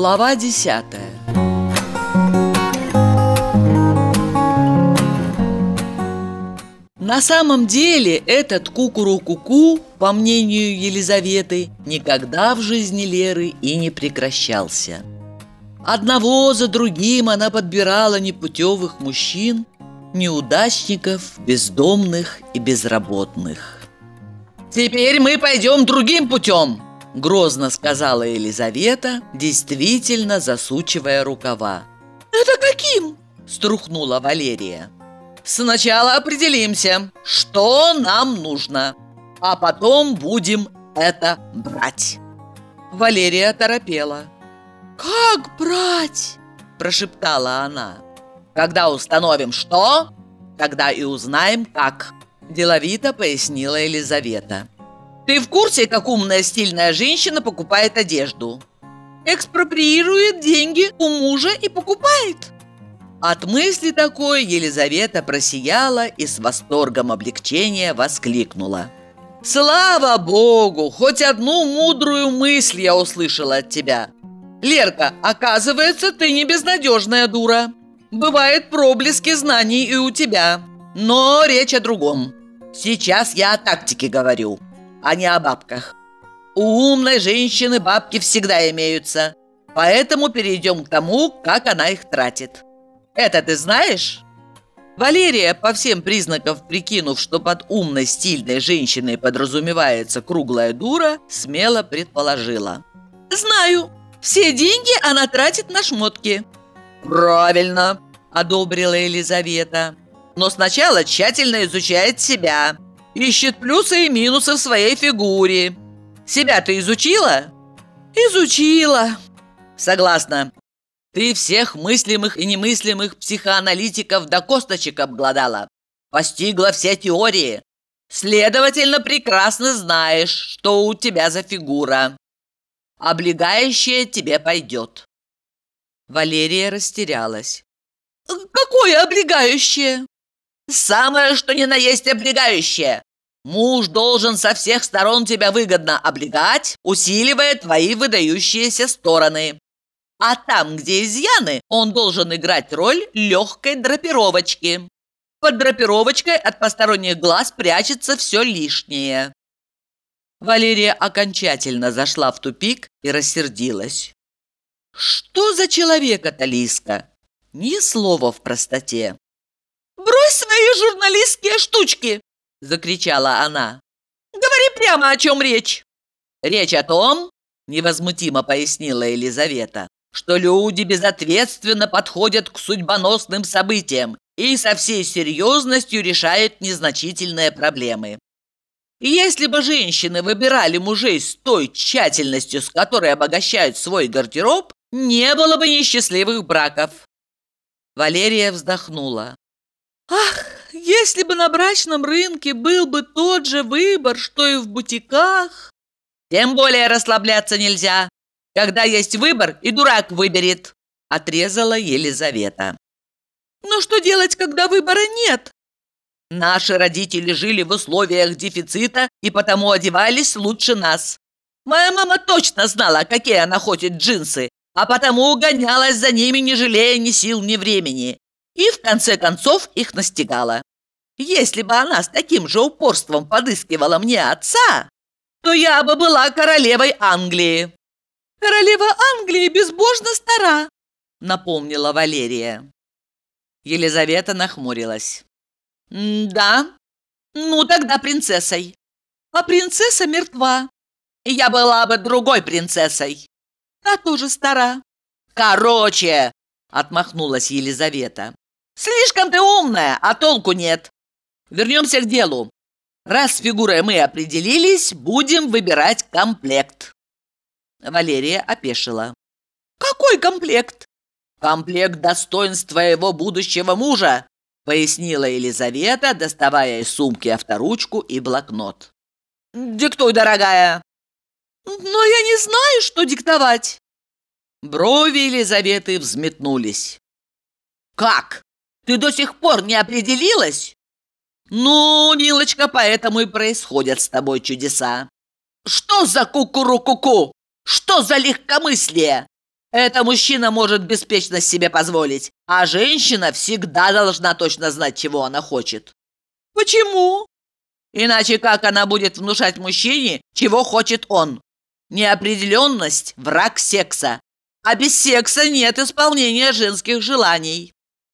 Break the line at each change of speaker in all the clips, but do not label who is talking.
Глава десятая На самом деле этот кукуру-куку, по мнению Елизаветы, никогда в жизни Леры и не прекращался. Одного за другим она подбирала непутевых мужчин, неудачников, бездомных и безработных. «Теперь мы пойдем другим путем!» – грозно сказала Елизавета, действительно засучивая рукава.
«Это каким?»
– струхнула Валерия. «Сначала определимся, что нам нужно, а потом будем это брать». Валерия торопела.
«Как брать?»
– прошептала она. «Когда установим что, тогда и узнаем как», – деловито пояснила Елизавета. Ты в курсе, как умная стильная женщина покупает одежду?
Экспроприирует деньги у мужа и покупает.
От мысли такой Елизавета просияла и с восторгом облегчения воскликнула. «Слава Богу! Хоть одну мудрую мысль я услышала от тебя. Лерка, оказывается, ты не безнадежная дура. Бывают проблески знаний и у тебя. Но речь о другом. Сейчас я о тактике говорю а не о бабках. У умной женщины бабки всегда имеются, поэтому перейдем к тому, как она их тратит. Это ты знаешь?» Валерия, по всем признакам прикинув, что под умной, стильной женщиной подразумевается круглая дура, смело предположила.
«Знаю. Все деньги она тратит на шмотки».
«Правильно», – одобрила Елизавета. «Но сначала тщательно изучает себя, Ищет плюсы и минусы в своей фигуре. Себя ты изучила?
Изучила.
Согласна. Ты всех мыслимых и немыслимых психоаналитиков до косточек обглодала. Постигла все теории. Следовательно, прекрасно знаешь, что у тебя за фигура. Облегающая тебе пойдет. Валерия растерялась.
«Какое облегающее?»
Самое, что ни на есть облегающее. Муж должен со всех сторон тебя выгодно облегать, усиливая твои выдающиеся стороны. А там, где изъяны, он должен играть роль легкой драпировочки. Под драпировочкой от посторонних глаз прячется все лишнее. Валерия окончательно зашла в тупик и рассердилась. «Что за человек это, Лиска? Ни слова в простоте.
«Брось свои журналистские штучки!» – закричала она. «Говори прямо, о чем речь!»
«Речь о том, – невозмутимо пояснила Елизавета, что люди безответственно подходят к судьбоносным событиям и со всей серьезностью решают незначительные проблемы. Если бы женщины выбирали мужей с той тщательностью, с которой обогащают свой гардероб, не было бы несчастливых браков. Валерия вздохнула.
Ах, если бы на брачном рынке был бы тот же выбор, что и в бутиках.
Тем более расслабляться нельзя. Когда есть выбор, и дурак выберет, отрезала Елизавета.
Но что делать, когда выбора нет?
Наши родители жили в условиях дефицита и потому одевались лучше нас. Моя мама точно знала, какие она ходит джинсы, а потому гонялась за ними, не жалея ни сил, ни времени и в конце концов их настигала. Если бы она с таким же упорством подыскивала мне отца, то я бы была королевой Англии.
Королева Англии безбожно стара,
напомнила Валерия. Елизавета нахмурилась. «Да? Ну, тогда принцессой. А принцесса мертва. Я была бы другой принцессой.
А тоже стара».
«Короче!» – отмахнулась Елизавета. Слишком ты умная, а толку нет. Вернемся к делу. Раз с фигурой мы определились, будем выбирать комплект. Валерия опешила.
Какой комплект?
Комплект достоинств твоего будущего мужа, пояснила Елизавета, доставая из сумки авторучку и блокнот. Диктуй, дорогая.
Но я не знаю, что диктовать.
Брови Елизаветы взметнулись. «Как? Ты до сих пор не определилась? Ну, милочка, поэтому и происходят с тобой чудеса. Что за кукуру-ку-ку? Что за легкомыслие? Это мужчина может беспечность себе позволить, а женщина всегда должна точно знать, чего она хочет.
Почему?
Иначе как она будет внушать мужчине, чего хочет он? Неопределенность – враг секса. А без секса нет исполнения женских желаний.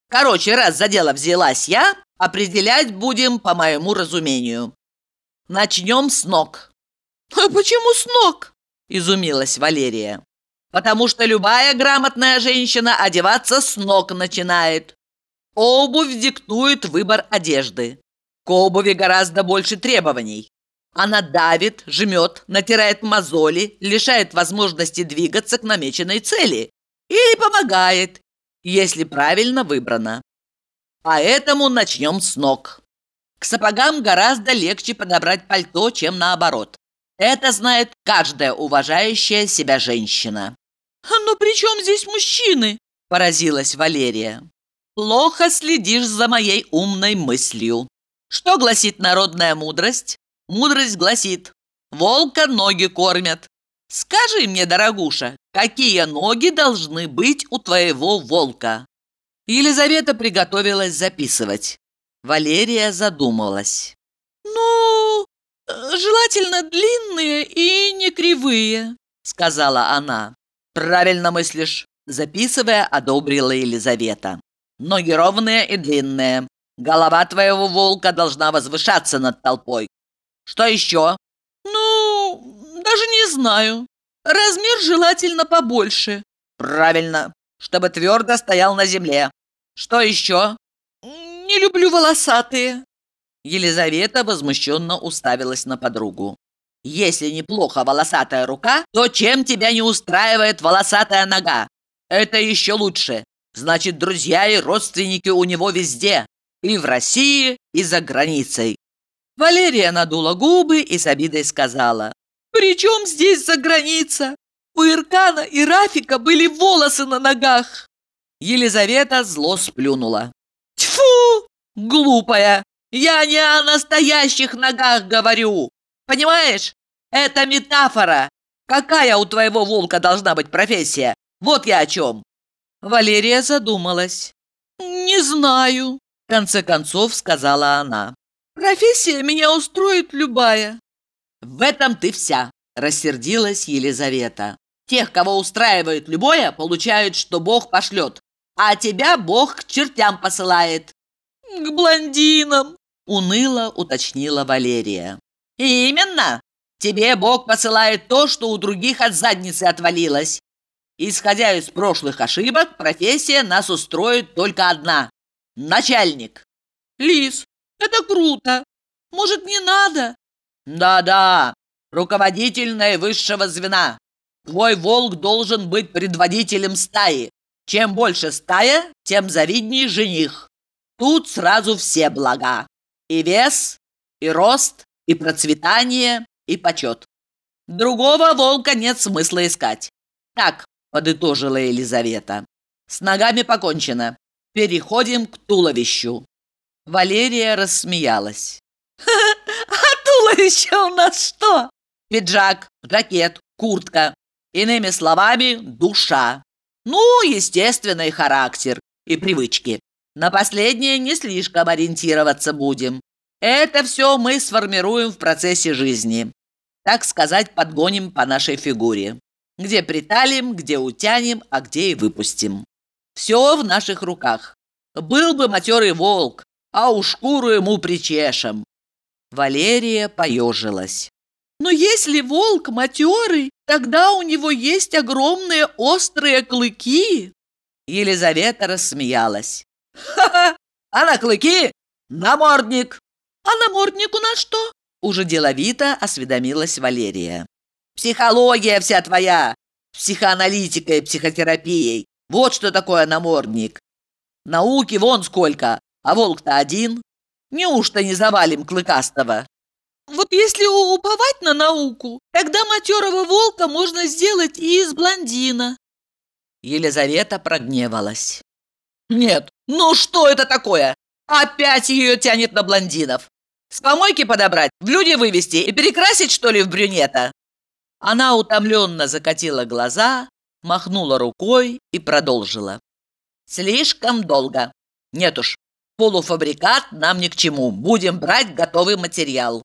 Короче, раз за дело взялась я, определять будем по моему разумению. Начнем с ног.
А почему с ног?
Изумилась Валерия. Потому что любая грамотная женщина одеваться с ног начинает. Обувь диктует выбор одежды. К обуви гораздо больше требований. Она давит, жмет, натирает мозоли, лишает возможности двигаться к намеченной цели. Или помогает, если правильно выбрано. Поэтому начнем с ног. К сапогам гораздо легче подобрать пальто, чем наоборот. Это знает каждая уважающая себя женщина.
«Но при чем здесь мужчины?» – поразилась Валерия.
«Плохо следишь за моей умной мыслью. Что гласит народная мудрость? Мудрость гласит, волка ноги кормят. Скажи мне, дорогуша, какие ноги должны быть у твоего волка?» Елизавета приготовилась записывать. Валерия задумалась.
«Ну, желательно длинные и не кривые», — сказала она.
«Правильно мыслишь», — записывая, одобрила Елизавета. «Ноги ровные и длинные. Голова твоего волка должна возвышаться над толпой. Что еще?»
«Ну, даже не знаю. Размер желательно побольше».
«Правильно, чтобы твердо стоял на земле. Что еще?»
«Не люблю волосатые».
Елизавета возмущенно уставилась на подругу. «Если неплохо волосатая рука, то чем тебя не устраивает волосатая нога? Это еще лучше. Значит, друзья и родственники у него везде. И в России, и за границей. Валерия надула губы и с обидой сказала.
«При чем здесь за граница? У Иркана и Рафика были волосы на ногах!»
Елизавета зло сплюнула.
«Тьфу!
Глупая! Я не о настоящих ногах говорю! Понимаешь? Это метафора! Какая у твоего волка должна быть профессия? Вот я о чем!» Валерия задумалась.
«Не знаю»,
в конце концов сказала она.
«Профессия меня устроит любая».
«В этом ты вся», – рассердилась Елизавета. «Тех, кого устраивает любое, получают, что Бог пошлет, а тебя Бог к чертям посылает».
«К блондинам», –
уныло уточнила Валерия. «Именно! Тебе Бог посылает то, что у других от задницы отвалилось. Исходя из прошлых ошибок, профессия нас устроит только одна начальник.
Лис, это круто. Может, не надо?
Да-да, руководитель наивысшего звена. Твой волк должен быть предводителем стаи. Чем больше стая, тем завиднее жених. Тут сразу все блага. И вес, и рост, и процветание, и почет. Другого волка нет смысла искать. Так, подытожила Елизавета. С ногами покончено. Переходим к туловищу». Валерия рассмеялась.
«А туловище у нас что?»
«Пиджак, жакет, куртка. Иными словами, душа. Ну, естественный характер и привычки. На последнее не слишком ориентироваться будем. Это все мы сформируем в процессе жизни. Так сказать, подгоним по нашей фигуре. Где приталим, где утянем, а где и выпустим. Все в наших руках. Был бы матерый волк, а у шкуру ему причешем. Валерия поежилась.
Но если волк матерый, тогда у него есть огромные острые клыки.
Елизавета рассмеялась. Ха-ха! А на клыки намордник.
А наморднику на что?
Уже деловито осведомилась Валерия. Психология вся твоя, психоаналитикой, психотерапией. Вот что такое намордник. Науки вон сколько, а волк-то один. Неужто не завалим клыкастого?
Вот если уповать на науку, тогда матерого волка можно сделать и из блондина.
Елизавета прогневалась. Нет, ну что это такое? Опять ее тянет на блондинов. С помойки подобрать, в люди вывести и перекрасить, что ли, в брюнета? Она утомленно закатила глаза, махнула рукой и продолжила. Слишком долго. Нет уж, полуфабрикат нам ни к чему. Будем брать готовый материал.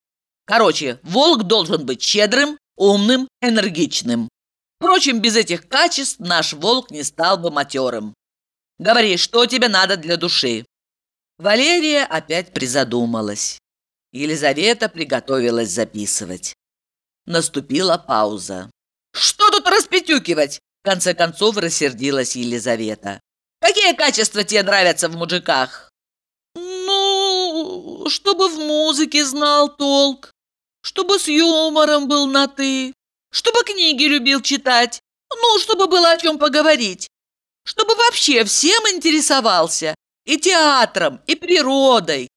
Короче, волк должен быть щедрым, умным, энергичным. Впрочем, без этих качеств наш волк не стал бы матерым. Говори, что тебе надо для души?» Валерия опять призадумалась. Елизавета приготовилась записывать. Наступила пауза. «Что тут распетюкивать?» В конце концов рассердилась Елизавета. «Какие качества тебе нравятся в мужиках?»
«Ну, чтобы в музыке знал толк, чтобы с юмором был на «ты», чтобы книги любил читать, ну, чтобы было о чем поговорить, чтобы вообще всем интересовался, и театром, и природой.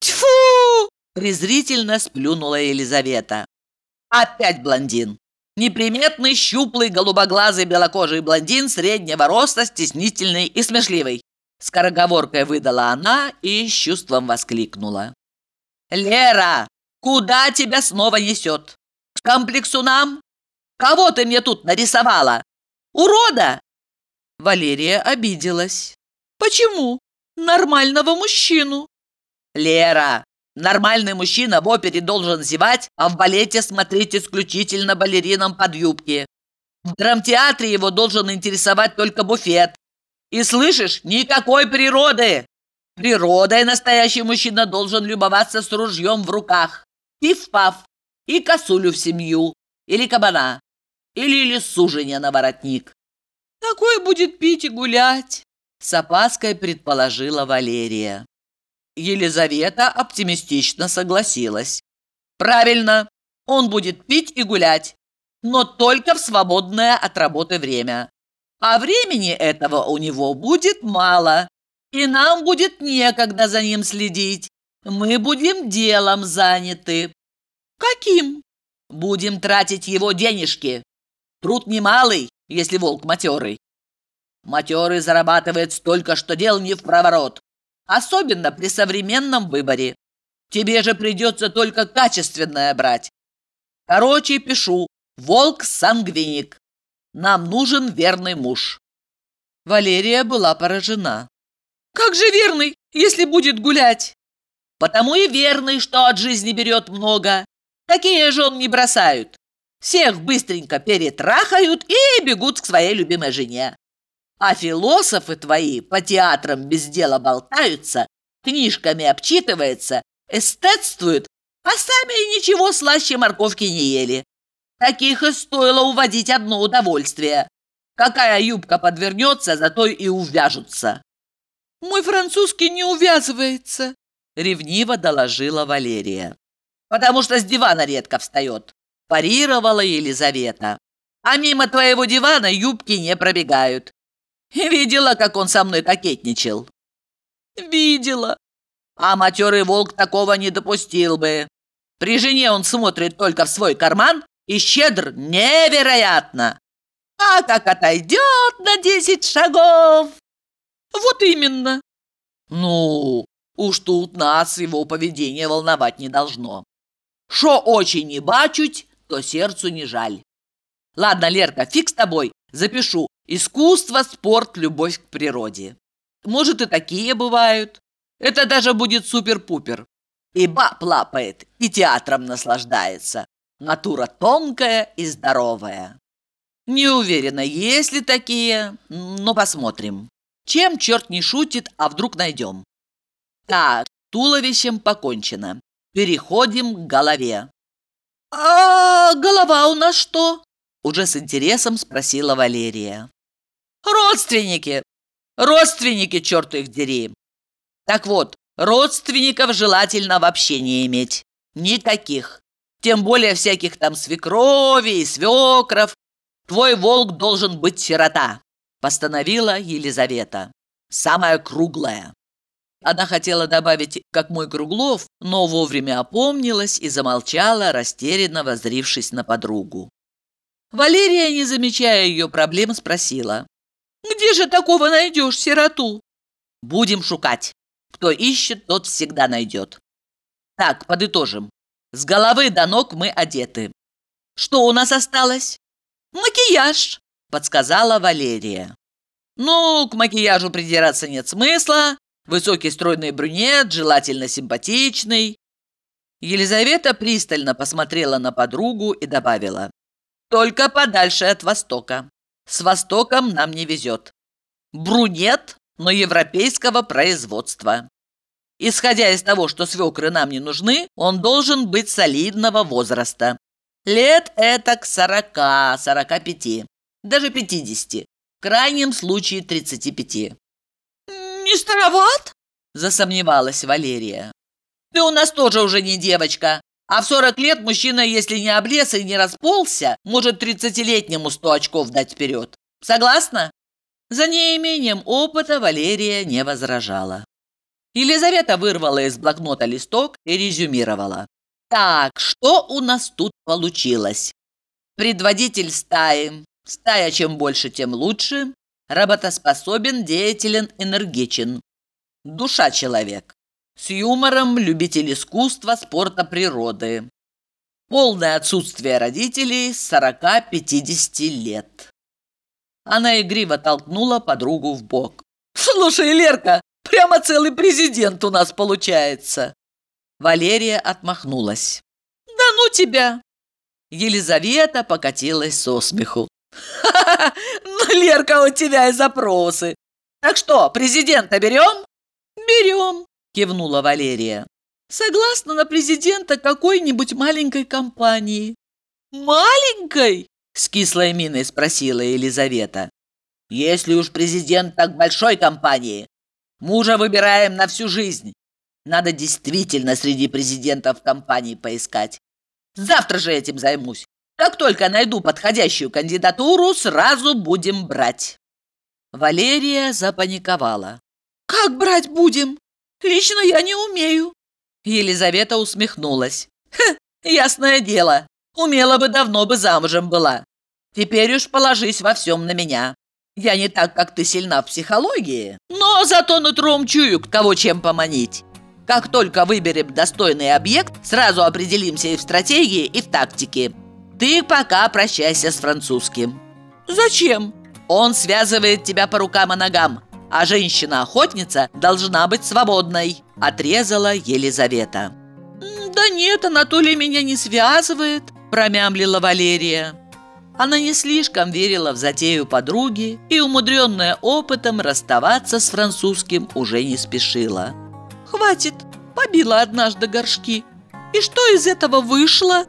Тьфу! презрительно сплюнула Елизавета.
Опять блондин. Неприметный, щуплый, голубоглазый, белокожий блондин среднего роста, стеснительный и смешливый. Скороговоркой выдала она и с чувством воскликнула. «Лера, куда тебя снова несет? К комплексу нам? Кого ты мне тут нарисовала? Урода?»
Валерия обиделась. «Почему? Нормального мужчину».
«Лера, нормальный мужчина в опере должен зевать, а в балете смотреть исключительно балеринам под юбки. В драмтеатре его должен интересовать только буфет. И слышишь, никакой природы! Природой настоящий мужчина должен любоваться с ружьем в руках. Пиф-паф, и косулю в семью, или кабана, или лису жене на воротник.
Такой будет пить и гулять,
с опаской предположила Валерия. Елизавета оптимистично согласилась. Правильно, он будет пить и гулять, но только в свободное от работы время. А времени этого у него будет мало, и нам будет некогда за ним следить. Мы будем делом заняты.
Каким?
Будем тратить его денежки. Труд немалый, если волк матерый. Матерый зарабатывает столько, что дел не в проворот. Особенно при современном выборе. Тебе же придется только качественное брать. Короче, пишу. Волк-сангвиник. Нам нужен верный муж.
Валерия была поражена. Как же верный, если будет гулять?
Потому и верный, что от жизни берет много. Такие жен не бросают. Всех быстренько перетрахают и бегут к своей любимой жене. А философы твои по театрам без дела болтаются, книжками обчитываются, эстетствуют, а сами ничего слаще морковки не ели. Таких и стоило уводить одно удовольствие. Какая юбка подвернется, зато и увяжутся.
«Мой французский не увязывается», —
ревниво доложила Валерия. «Потому что с дивана редко встает», — парировала Елизавета. «А мимо твоего дивана юбки не пробегают. Видела, как он со мной кокетничал?»
«Видела».
«А матерый волк такого не допустил бы. При жене он смотрит только в свой карман и щедр невероятно. А как отойдет на десять шагов!»
«Вот именно!»
«Ну, уж тут нас его поведение волновать не должно. Шо очень не бачуть, то сердцу не жаль. Ладно, Лерка, фиг с тобой, запишу. Искусство, спорт, любовь к природе. Может, и такие бывают. Это даже будет супер-пупер. И баб лапает, и театром наслаждается. Натура тонкая и здоровая. Не уверена, есть ли такие, но посмотрим. Чем черт не шутит, а вдруг найдем? Так, туловищем покончено. Переходим к голове.
«А голова у нас что?»
Уже с интересом спросила Валерия. «Родственники! Родственники, черт их дери! Так вот, родственников желательно вообще не иметь. Никаких. Тем более всяких там свекрови и свекров. Твой волк должен быть сирота», – постановила Елизавета. «Самая круглая». Она хотела добавить, как мой Круглов, но вовремя опомнилась и замолчала, растерянно возрившись на подругу. Валерия, не замечая ее проблем, спросила.
«Где же такого найдешь, сироту?»
«Будем шукать. Кто ищет, тот всегда найдет». Так, подытожим. С головы до ног мы одеты. Что у нас осталось?
Макияж,
подсказала Валерия. Ну, к макияжу придираться нет смысла. Высокий стройный брюнет, желательно симпатичный. Елизавета пристально посмотрела на подругу и добавила. Только подальше от Востока. С Востоком нам не везет. Брюнет, но европейского производства. Исходя из того, что свекры нам не нужны, он должен быть солидного возраста. Лет это к сорока, сорока пяти, даже пятидесяти, в крайнем случае тридцати пяти.
«Не староват?»
– засомневалась Валерия. «Ты у нас тоже уже не девочка, а в сорок лет мужчина, если не облез и не расползся, может тридцатилетнему сто очков дать вперед. Согласна?» За неимением опыта Валерия не возражала. Елизавета вырвала из блокнота листок и резюмировала. «Так, что у нас тут получилось? Предводитель стаи. Стая чем больше, тем лучше. Работоспособен, деятелен, энергичен. Душа человек. С юмором, любитель искусства, спорта, природы. Полное отсутствие родителей с 40-50 лет». Она игриво толкнула подругу в бок. «Слушай, Лерка, Прямо целый президент у нас получается!» Валерия отмахнулась. «Да ну тебя!» Елизавета покатилась со смеху. «Ха-ха-ха! Ну, Лерка, у тебя и запросы! Так что, президента берем?» «Берем!» – кивнула Валерия. «Согласна на президента какой-нибудь маленькой компании». «Маленькой?» – с кислой миной спросила Елизавета. «Если уж президент так большой компании, Мужа выбираем на всю жизнь. Надо действительно среди президентов компании поискать. Завтра же этим займусь. Как только найду подходящую кандидатуру, сразу будем брать». Валерия запаниковала.
«Как брать будем? Лично я не умею».
Елизавета усмехнулась. «Ха, ясное дело. Умела бы, давно бы замужем была. Теперь уж положись во всем на меня. Я не так, как ты сильна в психологии, но зато нутром чую, кого чем поманить. Как только выберем достойный объект, сразу определимся и в стратегии, и в тактике. Ты пока прощайся с французским.
Зачем?
Он связывает тебя по рукам и ногам, а женщина-охотница должна быть свободной, отрезала Елизавета.
Да нет, Анатолий меня не связывает, промямлила Валерия.
Она не слишком верила в затею подруги и, умудренная опытом, расставаться с французским уже не спешила.
«Хватит, побила однажды горшки. И что из этого вышло?»